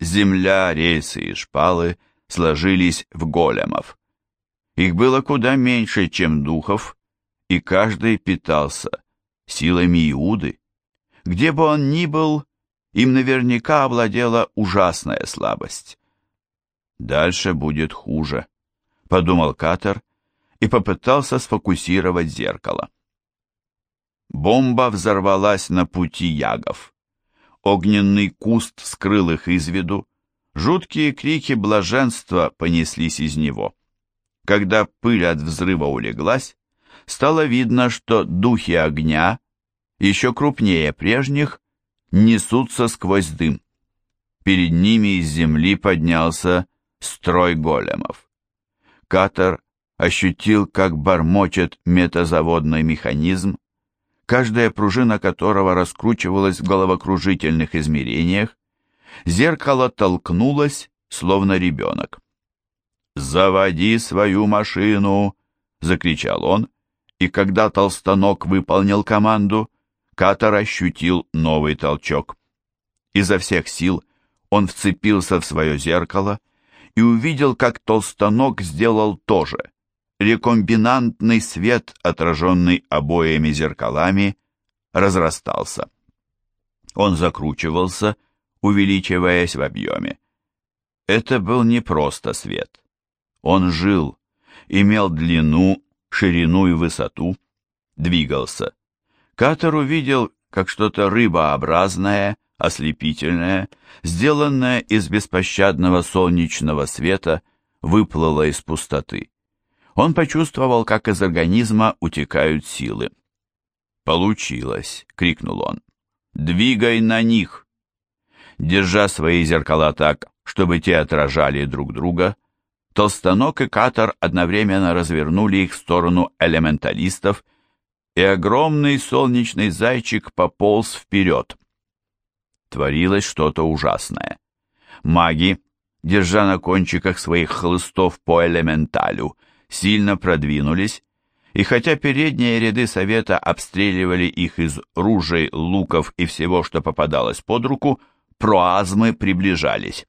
земля, рельсы и шпалы сложились в големов. Их было куда меньше, чем духов, и каждый питался силами Иуды. Где бы он ни был, им наверняка овладела ужасная слабость. «Дальше будет хуже», — подумал Катер и попытался сфокусировать зеркало. Бомба взорвалась на пути ягов. Огненный куст скрыл их из виду, жуткие крики блаженства понеслись из него. Когда пыль от взрыва улеглась, стало видно, что духи огня, еще крупнее прежних, несутся сквозь дым. Перед ними из земли поднялся строй големов. Катер ощутил, как бормочет метазаводный механизм, каждая пружина которого раскручивалась в головокружительных измерениях, зеркало толкнулось, словно ребенок. «Заводи свою машину!» — закричал он, и когда толстонок выполнил команду, Катар ощутил новый толчок. Изо всех сил он вцепился в свое зеркало и увидел, как толстонок сделал то же — рекомбинантный свет, отраженный обоими зеркалами, разрастался. Он закручивался, увеличиваясь в объеме. Это был не просто свет. Он жил, имел длину, ширину и высоту, двигался. Катер увидел, как что-то рыбообразное, ослепительное, сделанное из беспощадного солнечного света, выплыло из пустоты. Он почувствовал, как из организма утекают силы. «Получилось!» — крикнул он. «Двигай на них!» Держа свои зеркала так, чтобы те отражали друг друга, Толстанок и Катар одновременно развернули их в сторону элементалистов, и огромный солнечный зайчик пополз вперед. Творилось что-то ужасное. Маги, держа на кончиках своих хлыстов по элементалю, сильно продвинулись, и хотя передние ряды совета обстреливали их из ружей, луков и всего, что попадалось под руку, проазмы приближались.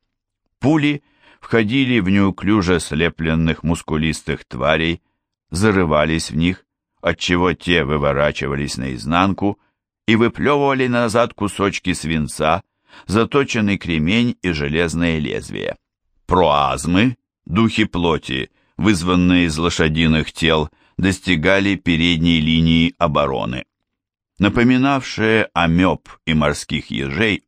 Пули входили в неуклюже слепленных мускулистых тварей, зарывались в них, отчего те выворачивались наизнанку и выплевывали назад кусочки свинца, заточенный кремень и железное лезвие. Проазмы, духи плоти, вызванные из лошадиных тел, достигали передней линии обороны. Напоминавшие амеб и морских ежей,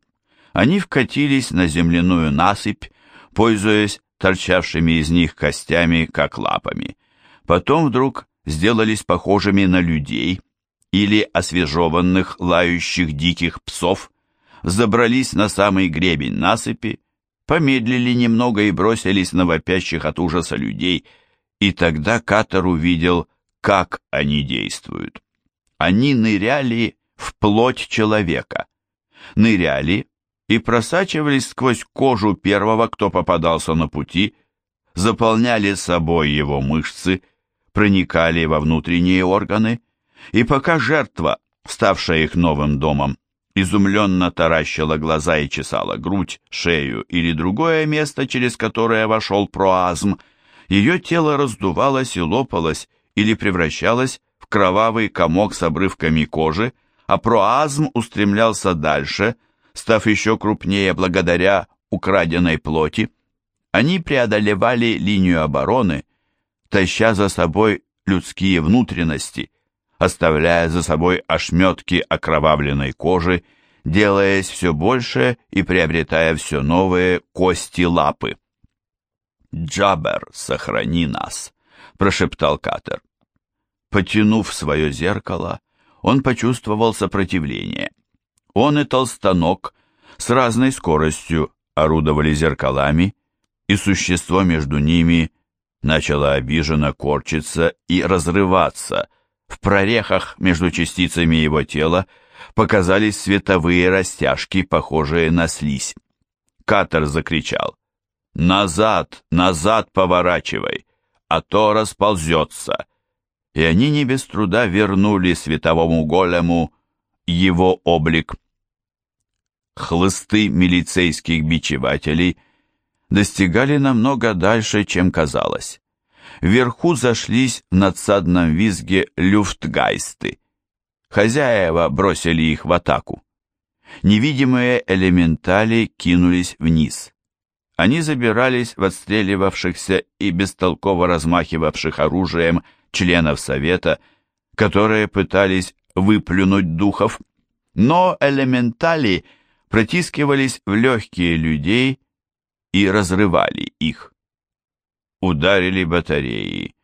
они вкатились на земляную насыпь, пользуясь торчавшими из них костями, как лапами. Потом вдруг сделались похожими на людей или освежеванных, лающих диких псов, забрались на самый гребень насыпи, помедлили немного и бросились на вопящих от ужаса людей – и тогда Катер увидел, как они действуют. Они ныряли в плоть человека. Ныряли и просачивались сквозь кожу первого, кто попадался на пути, заполняли собой его мышцы, проникали во внутренние органы, и пока жертва, ставшая их новым домом, изумленно таращила глаза и чесала грудь, шею или другое место, через которое вошел проазм, ее тело раздувалось и лопалось или превращалось в кровавый комок с обрывками кожи, а проазм устремлялся дальше, став еще крупнее благодаря украденной плоти. Они преодолевали линию обороны, таща за собой людские внутренности, оставляя за собой ошметки окровавленной кожи, делаясь все больше и приобретая все новые кости-лапы. «Джабер, сохрани нас!» — прошептал Катер. Потянув свое зеркало, он почувствовал сопротивление. Он и толстанок с разной скоростью орудовали зеркалами, и существо между ними начало обиженно корчиться и разрываться. В прорехах между частицами его тела показались световые растяжки, похожие на слизь. Катер закричал. «Назад, назад поворачивай, а то расползется!» И они не без труда вернули световому голему его облик. хлысты милицейских бичевателей достигали намного дальше, чем казалось. Вверху зашлись в надсадном визге люфтгайсты. Хозяева бросили их в атаку. Невидимые элементали кинулись вниз. Они забирались в отстреливавшихся и бестолково размахивавших оружием членов Совета, которые пытались выплюнуть духов, но элементали протискивались в легкие людей и разрывали их. Ударили батареи,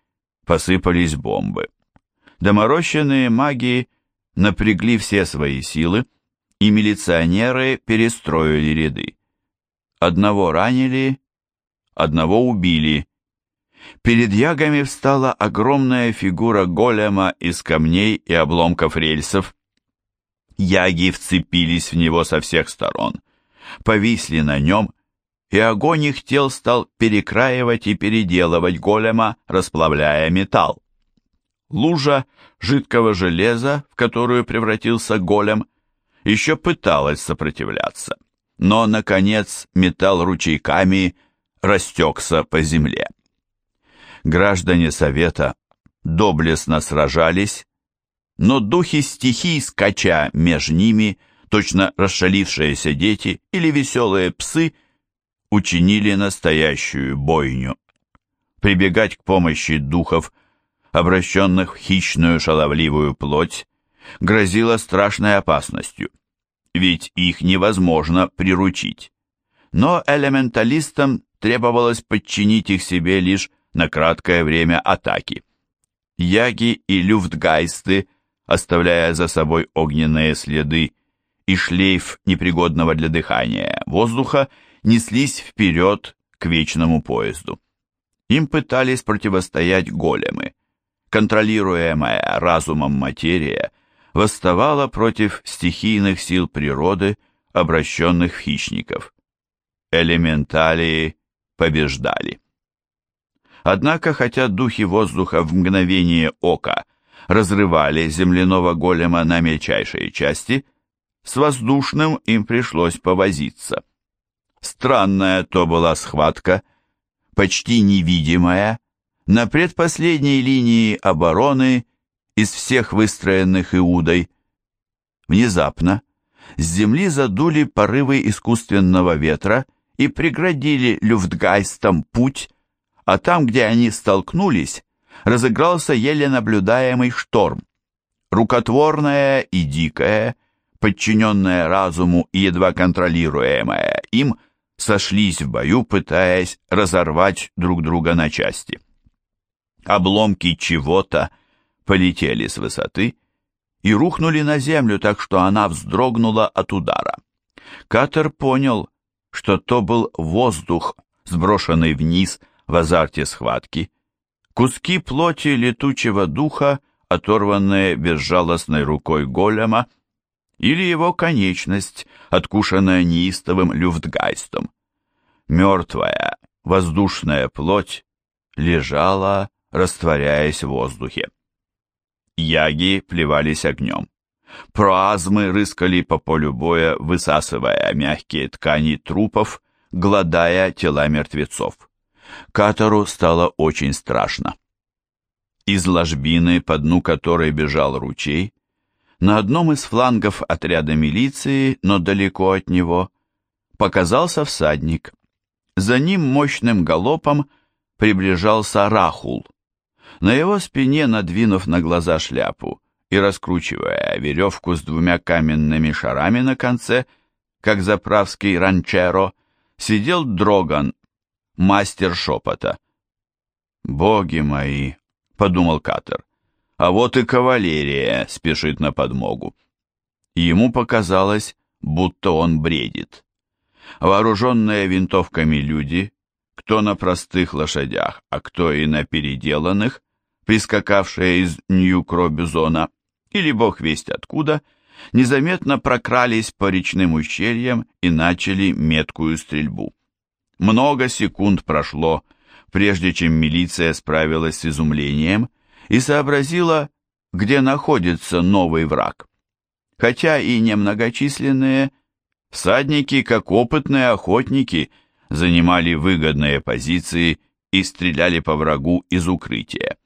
посыпались бомбы. Доморощенные маги напрягли все свои силы, и милиционеры перестроили ряды. Одного ранили, одного убили. Перед ягами встала огромная фигура голема из камней и обломков рельсов. Яги вцепились в него со всех сторон, повисли на нем, и огонь их тел стал перекраивать и переделывать голема, расплавляя металл. Лужа жидкого железа, в которую превратился голем, еще пыталась сопротивляться но, наконец, металл ручейками растекся по земле. Граждане Совета доблестно сражались, но духи стихий, скача меж ними, точно расшалившиеся дети или веселые псы, учинили настоящую бойню. Прибегать к помощи духов, обращенных в хищную шаловливую плоть, грозило страшной опасностью ведь их невозможно приручить. Но элементалистам требовалось подчинить их себе лишь на краткое время атаки. Яги и люфтгайсты, оставляя за собой огненные следы и шлейф непригодного для дыхания воздуха, неслись вперед к вечному поезду. Им пытались противостоять големы. Контролируемая разумом материя восставала против стихийных сил природы, обращенных в хищников. Элементалии побеждали. Однако, хотя духи воздуха в мгновение ока разрывали земляного голема на мельчайшие части, с воздушным им пришлось повозиться. Странная то была схватка, почти невидимая, на предпоследней линии обороны из всех выстроенных Иудой. Внезапно с земли задули порывы искусственного ветра и преградили люфтгайстам путь, а там, где они столкнулись, разыгрался еле наблюдаемый шторм. Рукотворное и дикое, подчиненное разуму и едва контролируемое им, сошлись в бою, пытаясь разорвать друг друга на части. Обломки чего-то полетели с высоты и рухнули на землю, так что она вздрогнула от удара. Катер понял, что то был воздух, сброшенный вниз в азарте схватки, куски плоти летучего духа, оторванные безжалостной рукой голема, или его конечность, откушенная неистовым люфтгайстом. Мертвая, воздушная плоть лежала, растворяясь в воздухе. Яги плевались огнем. Проазмы рыскали по полю боя, высасывая мягкие ткани трупов, гладая тела мертвецов. Катору стало очень страшно. Из ложбины, по дну которой бежал ручей, на одном из флангов отряда милиции, но далеко от него, показался всадник. За ним мощным галопом приближался Рахул. На его спине, надвинув на глаза шляпу и раскручивая веревку с двумя каменными шарами на конце, как заправский ранчеро, сидел Дроган, мастер шепота. «Боги мои!» — подумал Катер. «А вот и кавалерия спешит на подмогу». Ему показалось, будто он бредит. Вооруженные винтовками люди, кто на простых лошадях, а кто и на переделанных, прискакавшие из Нью-Кробюзона, или бог весть откуда, незаметно прокрались по речным ущельям и начали меткую стрельбу. Много секунд прошло, прежде чем милиция справилась с изумлением и сообразила, где находится новый враг. Хотя и немногочисленные, Всадники, как опытные охотники, занимали выгодные позиции и стреляли по врагу из укрытия.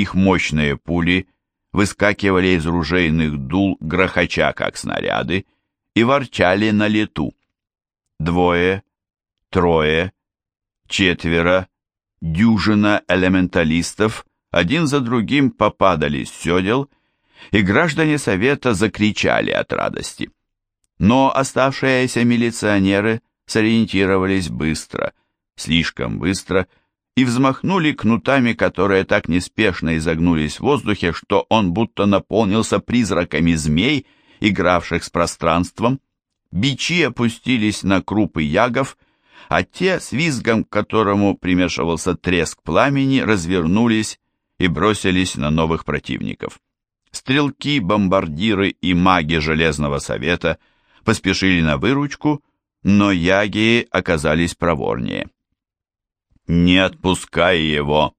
Их мощные пули выскакивали из ружейных дул, грохоча как снаряды, и ворчали на лету. Двое, трое, четверо, дюжина элементалистов один за другим попадали с седел, и граждане Совета закричали от радости. Но оставшиеся милиционеры сориентировались быстро, слишком быстро, и взмахнули кнутами, которые так неспешно изогнулись в воздухе, что он будто наполнился призраками змей, игравших с пространством. Бичи опустились на крупы ягов, а те, с визгом, к которому примешивался треск пламени, развернулись и бросились на новых противников. Стрелки, бомбардиры и маги Железного Совета поспешили на выручку, но яги оказались проворнее. «Не отпускай его!»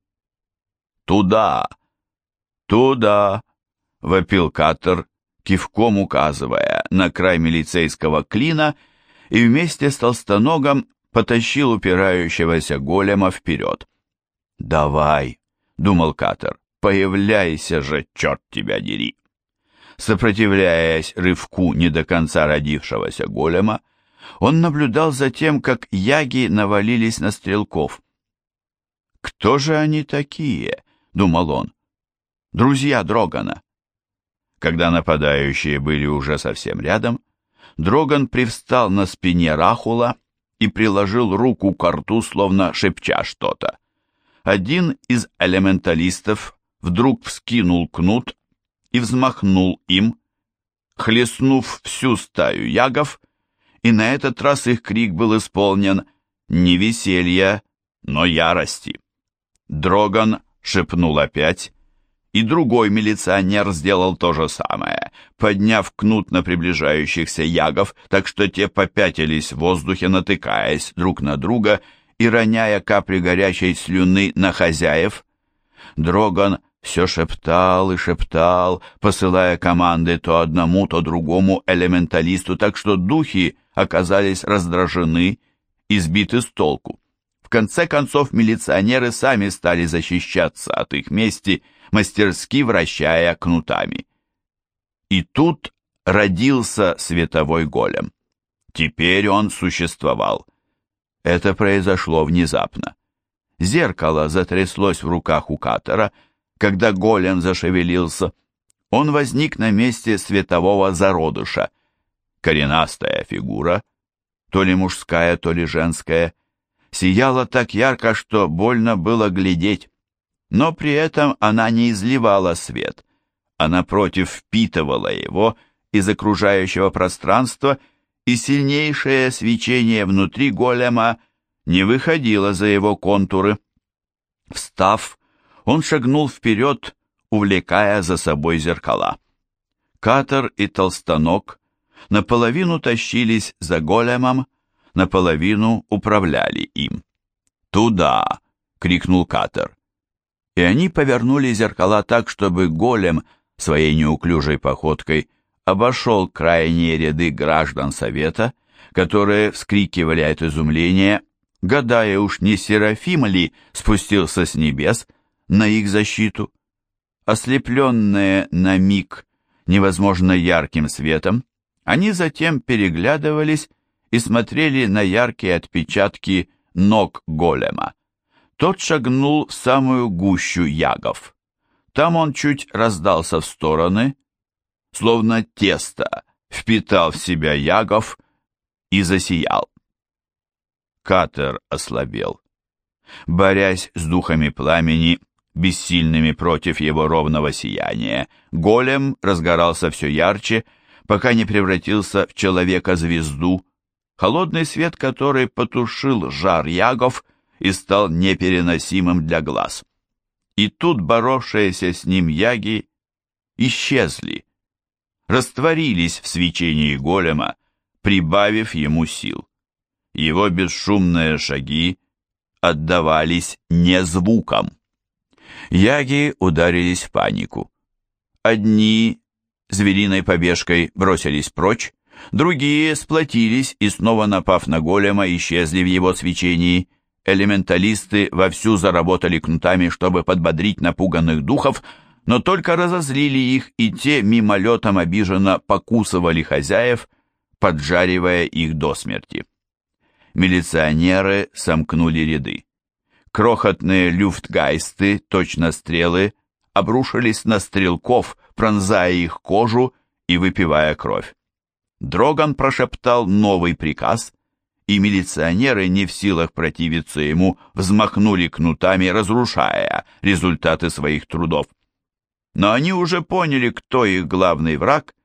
«Туда! Туда!» — вопил Катер, кивком указывая на край милицейского клина, и вместе с толстоногом потащил упирающегося голема вперед. «Давай!» — думал Катер. «Появляйся же, черт тебя дери!» Сопротивляясь рывку не до конца родившегося голема, он наблюдал за тем, как яги навалились на стрелков. «Кто же они такие?» — думал он. «Друзья Дрогана». Когда нападающие были уже совсем рядом, Дроган привстал на спине Рахула и приложил руку к рту, словно шепча что-то. Один из элементалистов вдруг вскинул кнут и взмахнул им, хлестнув всю стаю ягов, и на этот раз их крик был исполнен не веселья, но ярости. Дроган шепнул опять, и другой милиционер сделал то же самое, подняв кнут на приближающихся ягов, так что те попятились в воздухе, натыкаясь друг на друга и роняя капли горячей слюны на хозяев. Дроган все шептал и шептал, посылая команды то одному, то другому элементалисту, так что духи оказались раздражены и сбиты с толку. Конце концов милиционеры сами стали защищаться от их мести, мастерски вращая кнутами. И тут родился световой голем. Теперь он существовал. Это произошло внезапно. Зеркало затряслось в руках у Катера, когда голем зашевелился. Он возник на месте светового зародыша. Коренастая фигура, то ли мужская, то ли женская, сияла так ярко, что больно было глядеть но при этом она не изливала свет, а напротив впитывала его из окружающего пространства, и сильнейшее свечение внутри голема не выходило за его контуры. Встав, он шагнул вперед, увлекая за собой зеркала. Катер и толстанок наполовину тащились за големом, наполовину управляли им. «Туда!» — крикнул Катер и они повернули зеркала так, чтобы голем своей неуклюжей походкой обошел крайние ряды граждан Совета, которые вскрикивали от изумления, гадая уж не Серафим ли спустился с небес на их защиту. Ослепленные на миг невозможно ярким светом, они затем переглядывались и смотрели на яркие отпечатки ног голема. Тот шагнул в самую гущу ягов. Там он чуть раздался в стороны, словно тесто, впитал в себя ягов и засиял. Катер ослабел. Борясь с духами пламени, бессильными против его ровного сияния, голем разгорался все ярче, пока не превратился в человека-звезду, холодный свет которой потушил жар ягов и стал непереносимым для глаз. И тут боровшиеся с ним яги исчезли, растворились в свечении голема, прибавив ему сил. Его бесшумные шаги отдавались не звуком. Яги ударились в панику. Одни звериной побежкой бросились прочь, Другие сплотились и, снова напав на голема, исчезли в его свечении. Элементалисты вовсю заработали кнутами, чтобы подбодрить напуганных духов, но только разозлили их, и те мимолетом обиженно покусывали хозяев, поджаривая их до смерти. Милиционеры сомкнули ряды. Крохотные люфтгайсты, точно стрелы, обрушились на стрелков, пронзая их кожу и выпивая кровь. Дроган прошептал новый приказ, и милиционеры, не в силах противиться ему, взмахнули кнутами, разрушая результаты своих трудов. Но они уже поняли, кто их главный враг,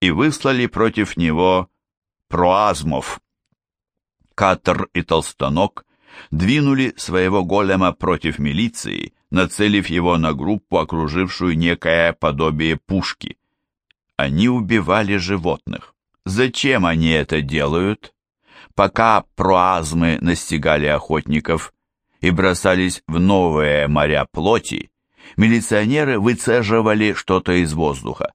и выслали против него проазмов. Катер и Толстанок двинули своего голема против милиции, нацелив его на группу, окружившую некое подобие пушки. Они убивали животных. Зачем они это делают? Пока проазмы настигали охотников и бросались в новые моря плоти, милиционеры выцеживали что-то из воздуха.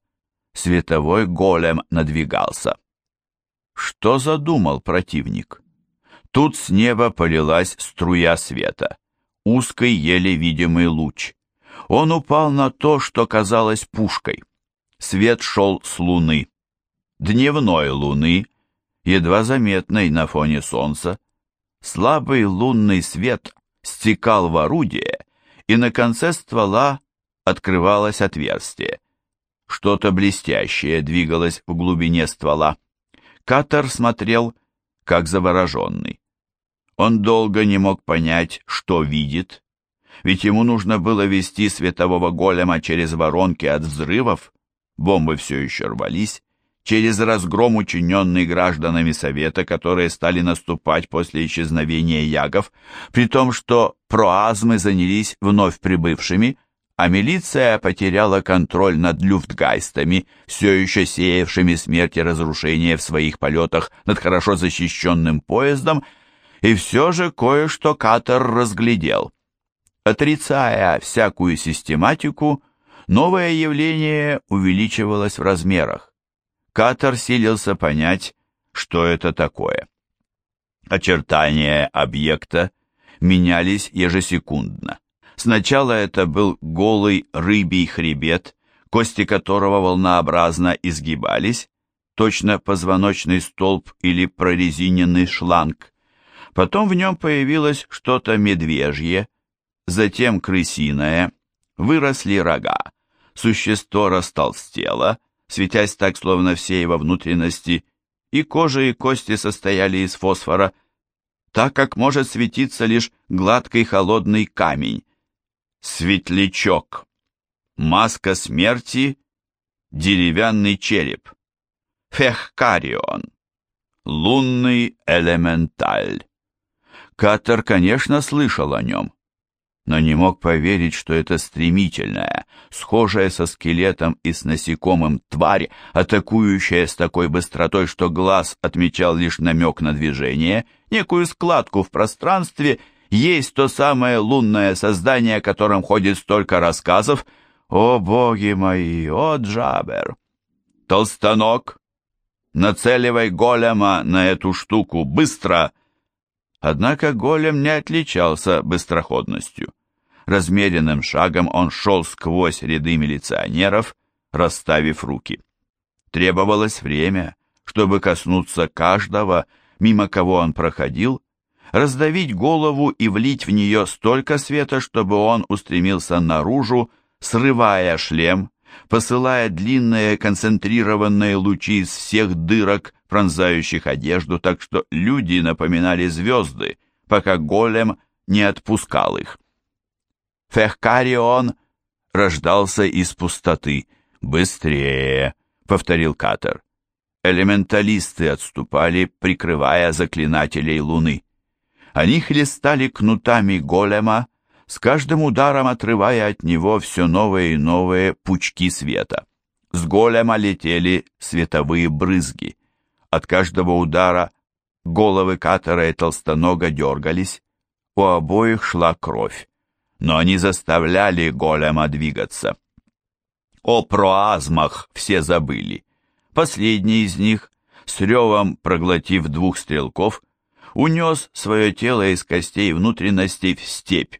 Световой голем надвигался. Что задумал противник? Тут с неба полилась струя света, узкий еле видимый луч. Он упал на то, что казалось пушкой. Свет шел с луны дневной луны, едва заметной на фоне солнца, слабый лунный свет стекал в орудие, и на конце ствола открывалось отверстие. Что-то блестящее двигалось в глубине ствола. Катер смотрел, как завороженный. Он долго не мог понять, что видит, ведь ему нужно было вести светового голема через воронки от взрывов, бомбы все еще рвались, через разгром, учиненный гражданами Совета, которые стали наступать после исчезновения ягов, при том, что проазмы занялись вновь прибывшими, а милиция потеряла контроль над люфтгайстами, все еще сеявшими смерть и разрушение в своих полетах над хорошо защищенным поездом, и все же кое-что Катер разглядел. Отрицая всякую систематику, новое явление увеличивалось в размерах. Катер силился понять, что это такое. Очертания объекта менялись ежесекундно. Сначала это был голый рыбий хребет, кости которого волнообразно изгибались, точно позвоночный столб или прорезиненный шланг. Потом в нем появилось что-то медвежье, затем крысиное, выросли рога, существо растолстело, светясь так, словно все его внутренности, и кожа и кости состояли из фосфора, так как может светиться лишь гладкий холодный камень. Светлячок. Маска смерти. Деревянный череп. Фехкарион. Лунный элементаль. Катер, конечно, слышал о нем но не мог поверить, что это стремительная, схожая со скелетом и с насекомым тварь, атакующая с такой быстротой, что глаз отмечал лишь намек на движение, некую складку в пространстве, есть то самое лунное создание, о котором ходит столько рассказов. О, боги мои, о, Джабер! Толстанок, нацеливай голема на эту штуку, быстро! Однако голем не отличался быстроходностью. Размеренным шагом он шел сквозь ряды милиционеров, расставив руки. Требовалось время, чтобы коснуться каждого, мимо кого он проходил, раздавить голову и влить в нее столько света, чтобы он устремился наружу, срывая шлем, посылая длинные концентрированные лучи из всех дырок, пронзающих одежду, так что люди напоминали звезды, пока голем не отпускал их. Фехкарион рождался из пустоты. «Быстрее!» — повторил Катер. Элементалисты отступали, прикрывая заклинателей луны. Они хлестали кнутами голема, с каждым ударом отрывая от него все новые и новые пучки света. С голема летели световые брызги. От каждого удара головы Катера и Толстонога дергались, у обоих шла кровь, но они заставляли голема двигаться. О проазмах все забыли. Последний из них, с ревом проглотив двух стрелков, унес свое тело из костей внутренностей в степь,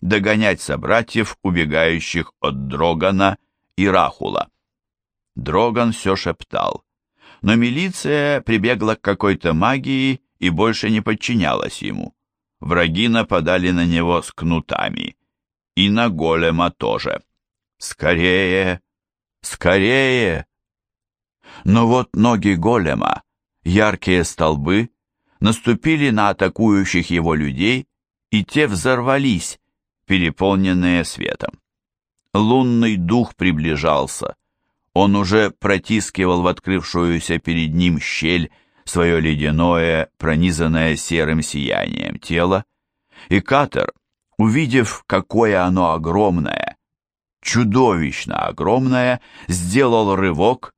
догонять собратьев, убегающих от Дрогана и Рахула. Дроган все шептал, но милиция прибегла к какой-то магии и больше не подчинялась ему. Враги нападали на него с кнутами. И на голема тоже. «Скорее! Скорее!» Но вот ноги голема, яркие столбы, наступили на атакующих его людей, и те взорвались, переполненные светом. Лунный дух приближался. Он уже протискивал в открывшуюся перед ним щель свое ледяное, пронизанное серым сиянием тело, и Катер, увидев, какое оно огромное, чудовищно огромное, сделал рывок,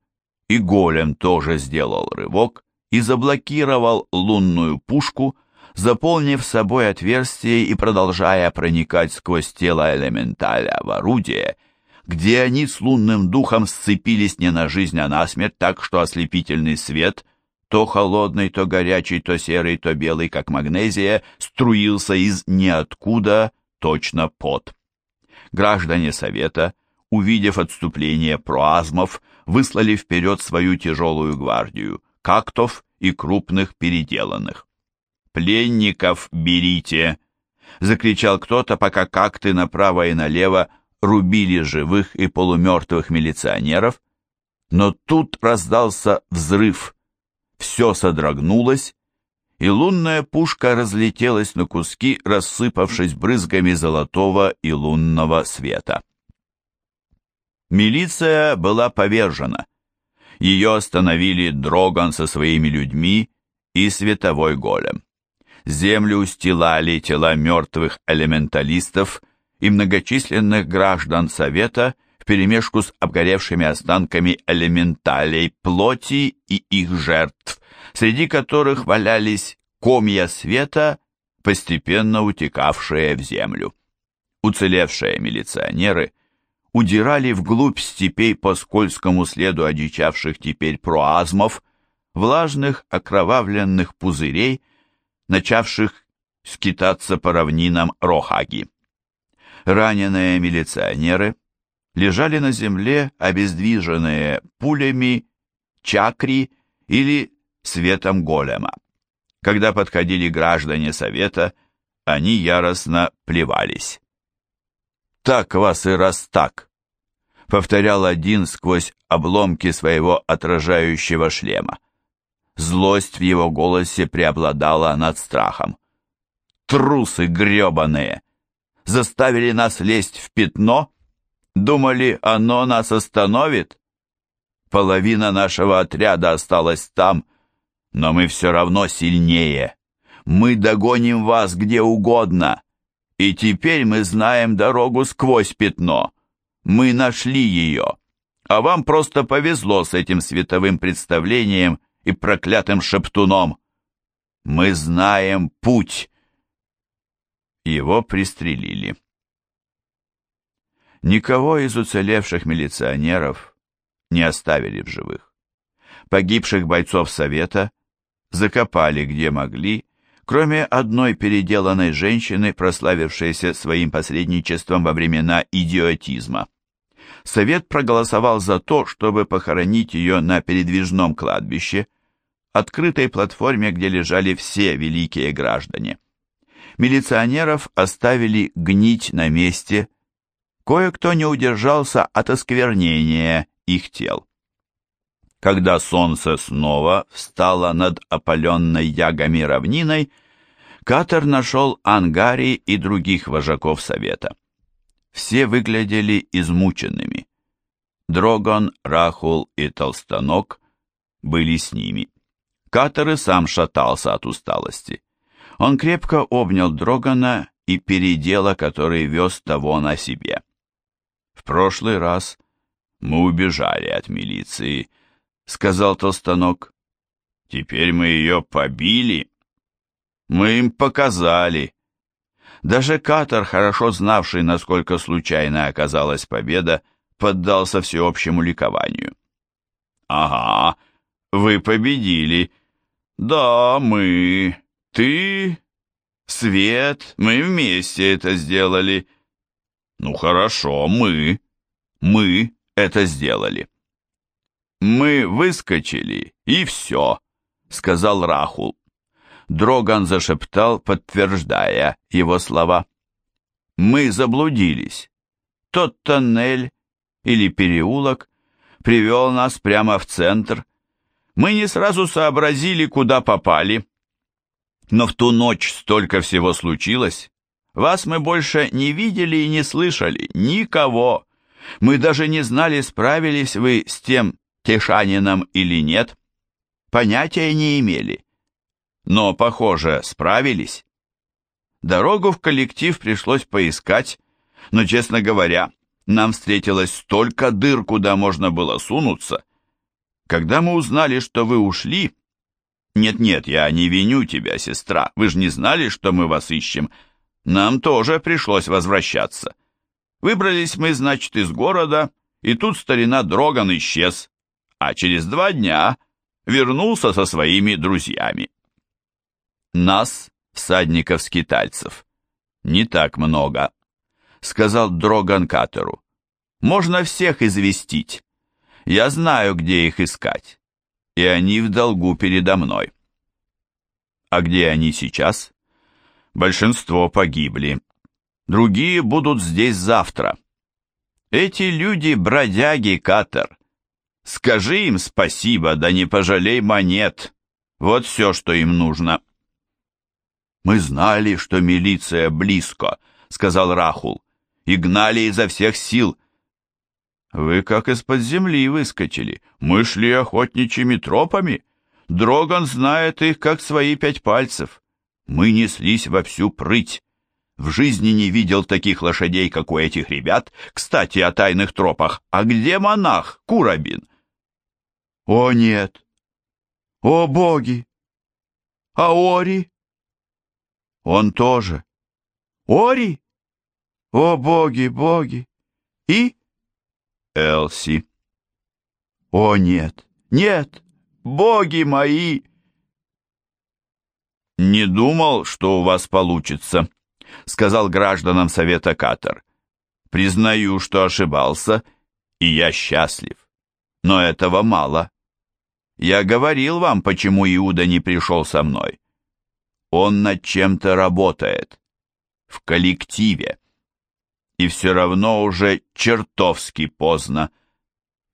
и голем тоже сделал рывок и заблокировал лунную пушку, заполнив собой отверстие и продолжая проникать сквозь тело элементаля в орудие, где они с лунным духом сцепились не на жизнь, а на смерть, так что ослепительный свет, то холодный, то горячий, то серый, то белый, как магнезия, струился из ниоткуда точно пот. Граждане Совета, увидев отступление проазмов, выслали вперед свою тяжелую гвардию, кактов и крупных переделанных. «Пленников берите!» — закричал кто-то, пока какты направо и налево рубили живых и полумертвых милиционеров. Но тут раздался взрыв. Все содрогнулось, и лунная пушка разлетелась на куски, рассыпавшись брызгами золотого и лунного света. Милиция была повержена. Ее остановили Дроган со своими людьми и световой голем. Землю устилали тела мертвых элементалистов и многочисленных граждан Совета вперемешку с обгоревшими останками элементалей плоти и их жертв, среди которых валялись комья света, постепенно утекавшие в землю. Уцелевшие милиционеры удирали вглубь степей по скользкому следу одичавших теперь проазмов, влажных окровавленных пузырей, начавших скитаться по равнинам Рохаги. Раненые милиционеры лежали на земле, обездвиженные пулями, чакри или светом голема. Когда подходили граждане совета, они яростно плевались. «Так вас и раз так!» — повторял один сквозь обломки своего отражающего шлема. Злость в его голосе преобладала над страхом. «Трусы гребаные! Заставили нас лезть в пятно? Думали, оно нас остановит? Половина нашего отряда осталась там, но мы все равно сильнее. Мы догоним вас где угодно, и теперь мы знаем дорогу сквозь пятно. Мы нашли ее. А вам просто повезло с этим световым представлением и проклятым шептуном. Мы знаем путь. Его пристрелили. Никого из уцелевших милиционеров не оставили в живых. Погибших бойцов Совета закопали где могли кроме одной переделанной женщины, прославившейся своим посредничеством во времена идиотизма. Совет проголосовал за то, чтобы похоронить ее на передвижном кладбище, открытой платформе, где лежали все великие граждане. Милиционеров оставили гнить на месте, кое-кто не удержался от осквернения их тел. Когда солнце снова встало над опаленной ягами равниной, Катер нашел Ангари и других вожаков совета. Все выглядели измученными. Дрогон, Рахул и Толстанок были с ними. Катер и сам шатался от усталости. Он крепко обнял Дрогона и передела, который вез того на себе. В прошлый раз мы убежали от милиции, — сказал Толстанок. «Теперь мы ее побили. Мы им показали». Даже Катар, хорошо знавший, насколько случайно оказалась победа, поддался всеобщему ликованию. «Ага, вы победили. Да, мы. Ты, Свет, мы вместе это сделали. Ну хорошо, мы. Мы это сделали. Мы выскочили, и все, сказал Рахул. Дроган зашептал, подтверждая его слова. Мы заблудились. Тот тоннель или переулок привел нас прямо в центр. Мы не сразу сообразили, куда попали. Но в ту ночь столько всего случилось. Вас мы больше не видели и не слышали. Никого. Мы даже не знали, справились вы с тем Тишанином или нет. Понятия не имели. Но, похоже, справились. Дорогу в коллектив пришлось поискать, но, честно говоря, нам встретилось столько дыр, куда можно было сунуться. Когда мы узнали, что вы ушли... Нет-нет, я не виню тебя, сестра, вы же не знали, что мы вас ищем. Нам тоже пришлось возвращаться. Выбрались мы, значит, из города, и тут старина Дроган исчез, а через два дня вернулся со своими друзьями. Нас, всадников-скитальцев, не так много, сказал Дроган Катеру. Можно всех известить. Я знаю, где их искать. И они в долгу передо мной. А где они сейчас? Большинство погибли. Другие будут здесь завтра. Эти люди бродяги, Катер. Скажи им спасибо, да не пожалей монет. Вот все, что им нужно. Мы знали, что милиция близко, сказал Рахул и гнали изо всех сил. Вы как из-под земли выскочили. Мы шли охотничьими тропами. Дроган знает их, как свои пять пальцев. Мы неслись во всю прыть. В жизни не видел таких лошадей, как у этих ребят. Кстати, о тайных тропах. А где монах, Курабин? О, нет. О, боги! А Ори? Он тоже. Ори? О, боги, боги! И? Элси. О, нет, нет, боги мои! Не думал, что у вас получится, сказал гражданам Совета Катар. Признаю, что ошибался, и я счастлив. Но этого мало. Я говорил вам, почему Иуда не пришел со мной. Он над чем-то работает. В коллективе и все равно уже чертовски поздно.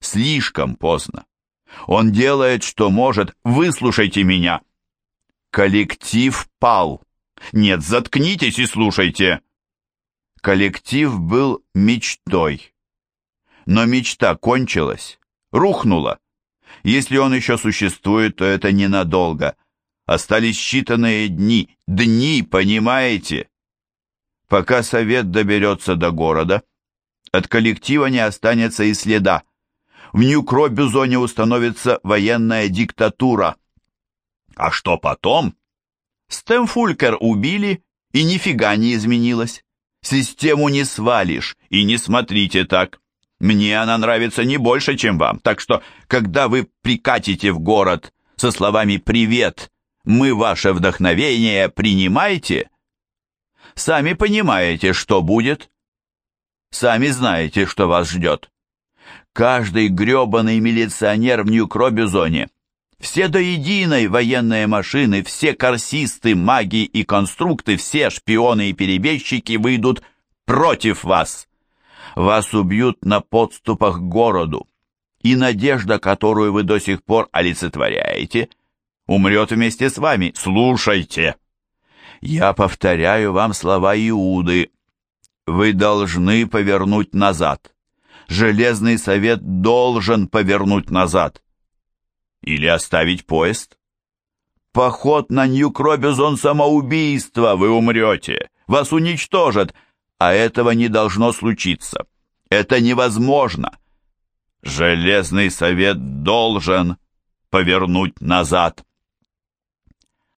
Слишком поздно. Он делает, что может. Выслушайте меня. Коллектив пал. Нет, заткнитесь и слушайте. Коллектив был мечтой. Но мечта кончилась, рухнула. Если он еще существует, то это ненадолго. Остались считанные дни. Дни, понимаете? Пока совет доберется до города, от коллектива не останется и следа. В Нью-Кробюзоне установится военная диктатура. А что потом? Стэмфулькер убили, и нифига не изменилось. Систему не свалишь, и не смотрите так. Мне она нравится не больше, чем вам, так что, когда вы прикатите в город со словами «Привет», «Мы ваше вдохновение принимайте», Сами понимаете, что будет. Сами знаете, что вас ждет. Каждый гребаный милиционер в Нью-Кробизоне, все до единой военные машины, все корсисты, маги и конструкты, все шпионы и перебежчики выйдут против вас. Вас убьют на подступах к городу, и надежда, которую вы до сих пор олицетворяете, умрет вместе с вами. Слушайте!» Я повторяю вам слова Иуды. Вы должны повернуть назад. Железный совет должен повернуть назад. Или оставить поезд. Поход на Нью-Кробизон самоубийство, вы умрете. Вас уничтожат, а этого не должно случиться. Это невозможно. Железный совет должен повернуть назад.